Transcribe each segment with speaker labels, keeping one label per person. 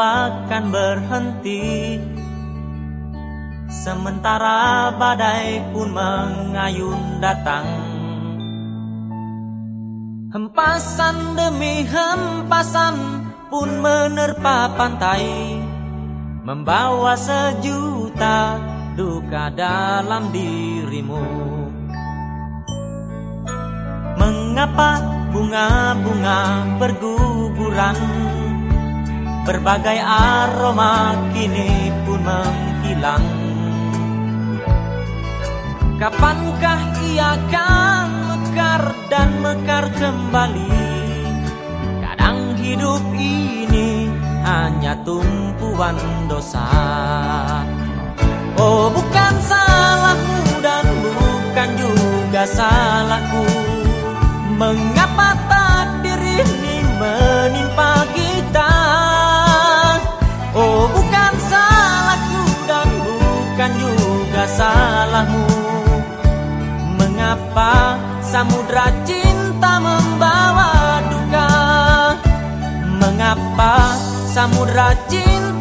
Speaker 1: takkan berhenti. Sementara badai pun mengayun datang. Hempasan demi hempasan pun menerpa pantai Membawa sejuta duka dalam dirimu. Mengapa bunga-bunga berguguran Berbagai aroma kini pun menghilang. Kapankah ia akan mekar dan mekar kembali? Kadang hidup ini hanya tumpuan dosa. Oh bukan salahmu dan bukan juga salahku. Mengapa samudra cinta membawa duka. Mengapa samudra cinta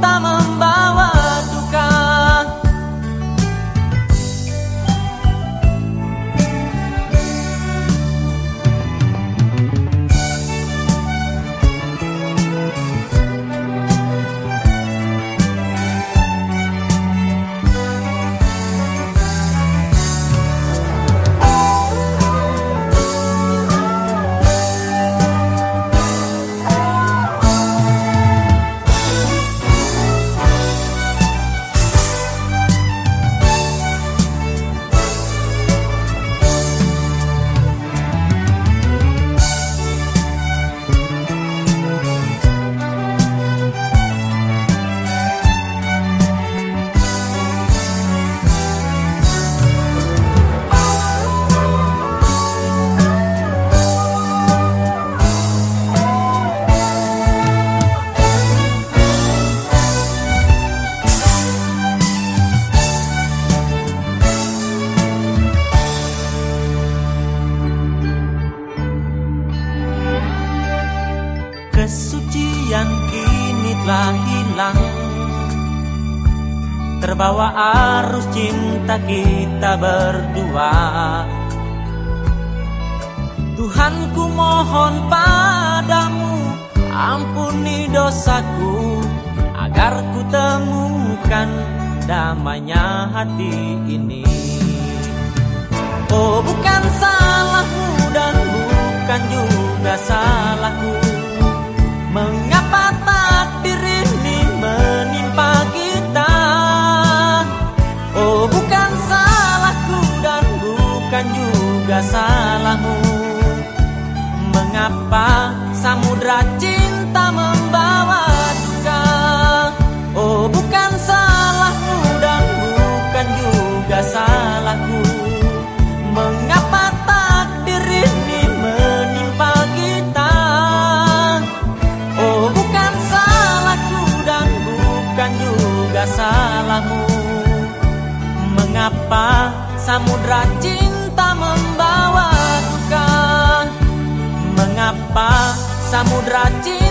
Speaker 1: telah hilang. Terbawa arus cinta kita berdua. Tuhanku mohon padamu Ampuni dosaku Agar ku temukan damainya hati ini. Oh bukan salahmu dan bukan juga salahku salahmu. Mengapa samudra cinta membawa duka? Oh bukan salahmu dan bukan juga salahku. Mengapa takdir ini menimpa kita? Oh bukan salahku dan bukan juga salahmu. Mengapa samudra cinta samudra cinta